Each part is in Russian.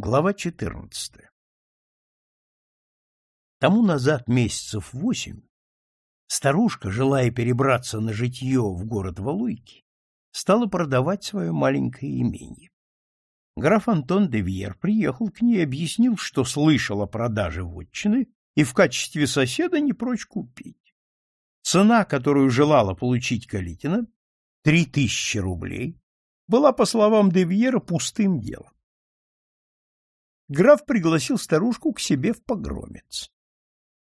Глава 14. Тому назад месяцев восемь старушка, желая перебраться на житье в город Валуйки, стала продавать свое маленькое имение. Граф Антон де Вьер приехал к ней объяснил, что слышал о продаже вотчины и в качестве соседа не прочь купить. Цена, которую желала получить Калитина, три тысячи рублей, была, по словам де Вьера, пустым делом граф пригласил старушку к себе в погромец.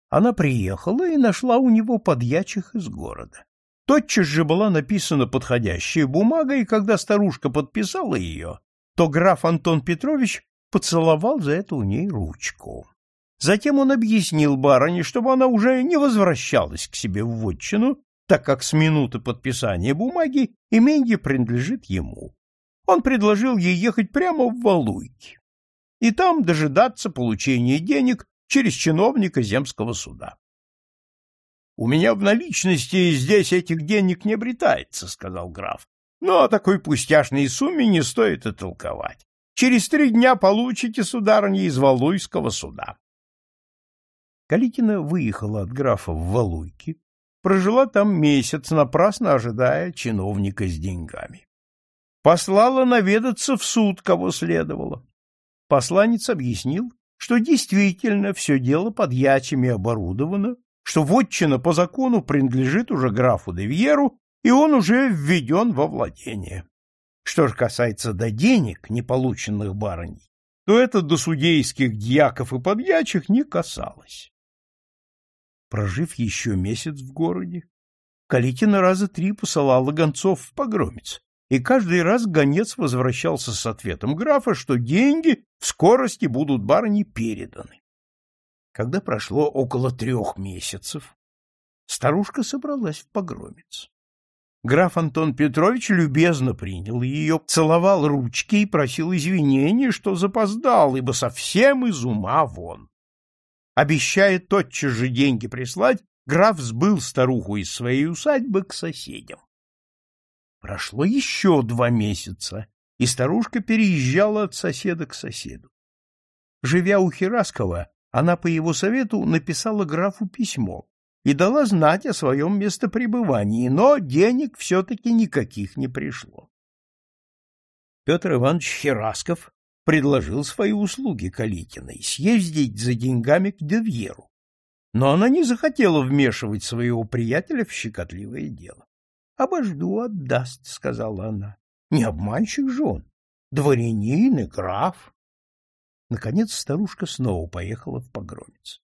Она приехала и нашла у него подьячих из города. Тотчас же была написана подходящая бумага, и когда старушка подписала ее, то граф Антон Петрович поцеловал за это у ней ручку. Затем он объяснил барыне, чтобы она уже не возвращалась к себе в вотчину, так как с минуты подписания бумаги именье принадлежит ему. Он предложил ей ехать прямо в Валуйки и там дожидаться получения денег через чиновника земского суда. — У меня в наличности здесь этих денег не обретается, — сказал граф. — Но о такой пустяшной сумме не стоит и толковать. Через три дня получите, сударыня, из Валуйского суда. Калитина выехала от графа в Валуйки, прожила там месяц, напрасно ожидая чиновника с деньгами. Послала наведаться в суд, кого следовало. Посланец объяснил, что действительно все дело под ячами оборудовано, что вотчина по закону принадлежит уже графу де Вьеру, и он уже введен во владение. Что же касается до денег, не полученных барыней, то это до судейских дьяков и подьячих не касалось. Прожив еще месяц в городе, Калитина раза три посылала гонцов в погромец, и каждый раз гонец возвращался с ответом графа, что деньги в скорости будут барыне переданы. Когда прошло около трех месяцев, старушка собралась в погромец. Граф Антон Петрович любезно принял ее, целовал ручки и просил извинения, что запоздал, ибо совсем из ума вон. Обещая тотчас же деньги прислать, граф сбыл старуху из своей усадьбы к соседям. Прошло еще два месяца, и старушка переезжала от соседа к соседу. Живя у Хераскова, она по его совету написала графу письмо и дала знать о своем местопребывании, но денег все-таки никаких не пришло. Петр Иванович Херасков предложил свои услуги Калитиной съездить за деньгами к Девьеру, но она не захотела вмешивать своего приятеля в щекотливое дело. Обожду, отдаст, — сказала она. Не обманщик же он, дворянин и граф. Наконец старушка снова поехала в погромец.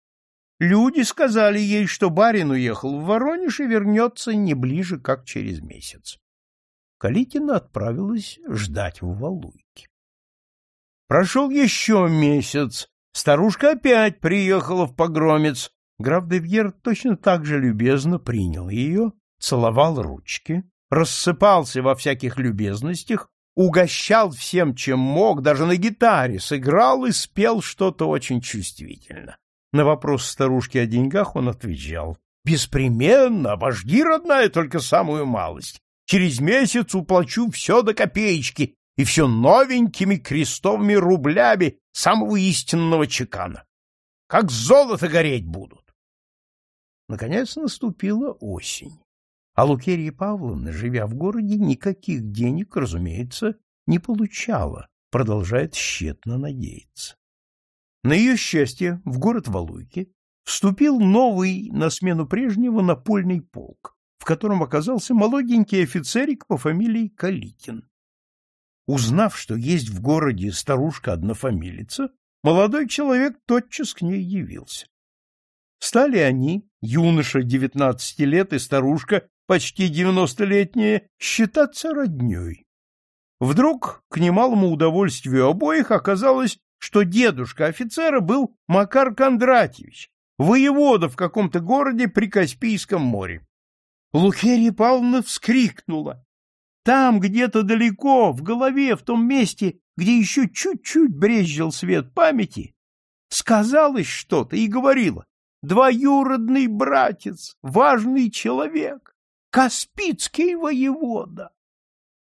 Люди сказали ей, что барин уехал в Воронеж и вернется не ближе, как через месяц. Калитина отправилась ждать в Валуйке. Прошел еще месяц. Старушка опять приехала в погромец. Граф де точно так же любезно принял ее целовал ручки, рассыпался во всяких любезностях, угощал всем, чем мог, даже на гитаре сыграл и спел что-то очень чувствительно. На вопрос старушки о деньгах он отвечал. «Беспременно, обожди, родная, только самую малость. Через месяц уплачу все до копеечки, и все новенькими крестовыми рублями самого истинного чекана. Как золото гореть будут!» Наконец наступила осень. А Лукерия Павловна, живя в городе, никаких денег, разумеется, не получала, продолжает тщетно надеяться. На ее счастье в город Валуйки вступил новый на смену прежнего напольный полк, в котором оказался молоденький офицерик по фамилии Калитин. Узнав, что есть в городе старушка-однофамилица, молодой человек тотчас к ней явился. Стали они, юноша девятнадцати лет и старушка почти девяностолетняя, считаться роднёй. Вдруг, к немалому удовольствию обоих, оказалось, что дедушка офицера был Макар Кондратьевич, воевода в каком-то городе при Каспийском море. Лукерья Павловна вскрикнула. Там, где-то далеко, в голове, в том месте, где еще чуть-чуть брезжил свет памяти, сказалось что-то и говорила. Двоюродный братец, важный человек. Каспийский воевода.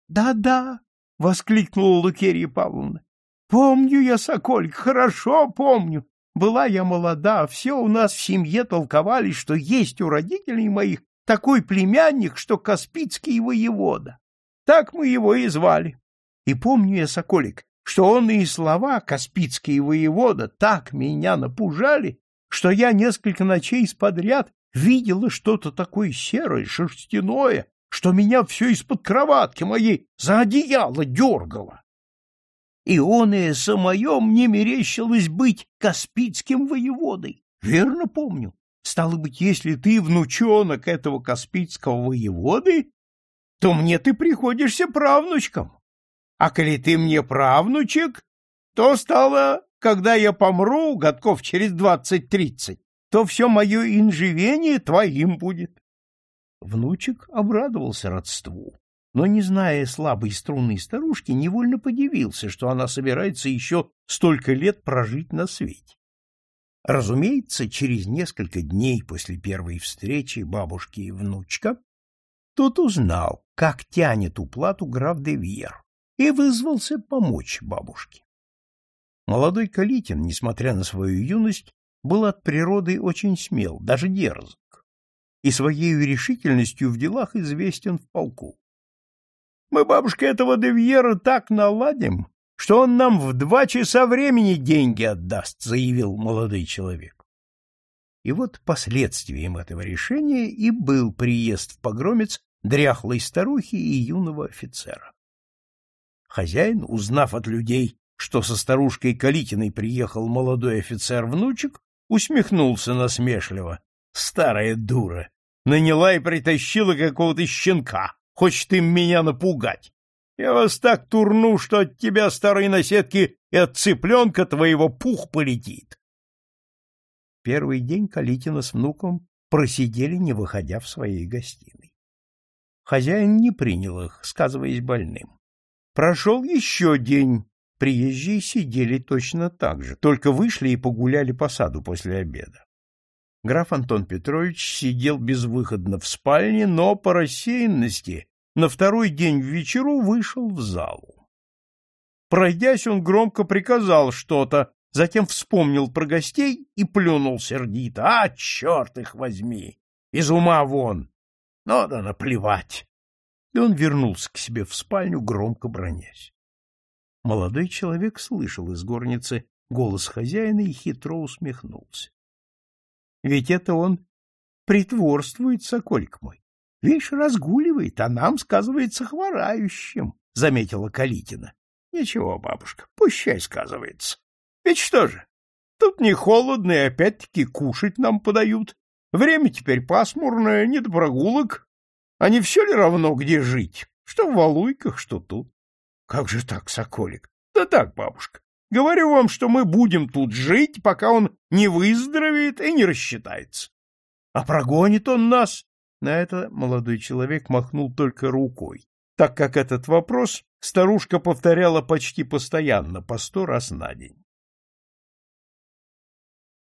Да-да, воскликнула Лукерья Павловна. Помню я, Сокольк, хорошо помню. Была я молода, все у нас в семье толковали, что есть у родителей моих такой племянник, что Каспийский воевода. Так мы его и звали. И помню я, Соколик, что он и слова Каспийский воевода так меня напужали, что я несколько ночей подряд видела что-то такое серое, шерстяное, что меня все из-под кроватки моей за одеяло дергало и он и самое мне мерещилось быть Каспийским воеводой. Верно помню. Стало быть, если ты внучонок этого Каспийского воеводы, то мне ты приходишься правнучком. А коли ты мне правнучек, то стало, когда я помру, годков через двадцать-тридцать, то все мое инживение твоим будет. Внучек обрадовался родству но, не зная слабой струны старушки, невольно подивился, что она собирается еще столько лет прожить на свете. Разумеется, через несколько дней после первой встречи бабушки и внучка тот узнал, как тянет уплату граф де Вьер, и вызвался помочь бабушке. Молодой Калитин, несмотря на свою юность, был от природы очень смел, даже дерзок, и своей решительностью в делах известен в полку. Мы, бабушка, этого Девьера так наладим, что он нам в два часа времени деньги отдаст, — заявил молодой человек. И вот последствием этого решения и был приезд в погромец дряхлой старухи и юного офицера. Хозяин, узнав от людей, что со старушкой Калитиной приехал молодой офицер-внучек, усмехнулся насмешливо. Старая дура! Наняла и притащила какого-то щенка, Хочет им меня напугать. Я вас так турну, что от тебя, старой наседки, и от цыпленка твоего пух полетит. Первый день Калитина с внуком просидели, не выходя в своей гостиной. Хозяин не принял их, сказываясь больным. Прошел еще день. Приезжие сидели точно так же, только вышли и погуляли по саду после обеда. Граф Антон Петрович сидел безвыходно в спальне, но по рассеянности на второй день в вечеру вышел в залу. Пройдясь, он громко приказал что-то, затем вспомнил про гостей и плюнул сердито. «А, черт их возьми! Из ума вон! Да наплевать!» И он вернулся к себе в спальню, громко бронясь. Молодой человек слышал из горницы голос хозяина и хитро усмехнулся. Ведь это он притворствует, сокольк мой. Видишь, разгуливает, а нам сказывается хворающим, — заметила Калитина. — Ничего, бабушка, пущай сказывается. Ведь что же, тут не холодно, и опять-таки кушать нам подают. Время теперь пасмурное, не до прогулок. А не все ли равно, где жить? Что в Валуйках, что тут. Как же так, Соколик? Да так, бабушка. Говорю вам, что мы будем тут жить, пока он не выздоровеет и не рассчитается. А прогонит он нас. На это молодой человек махнул только рукой, так как этот вопрос старушка повторяла почти постоянно, по сто раз на день.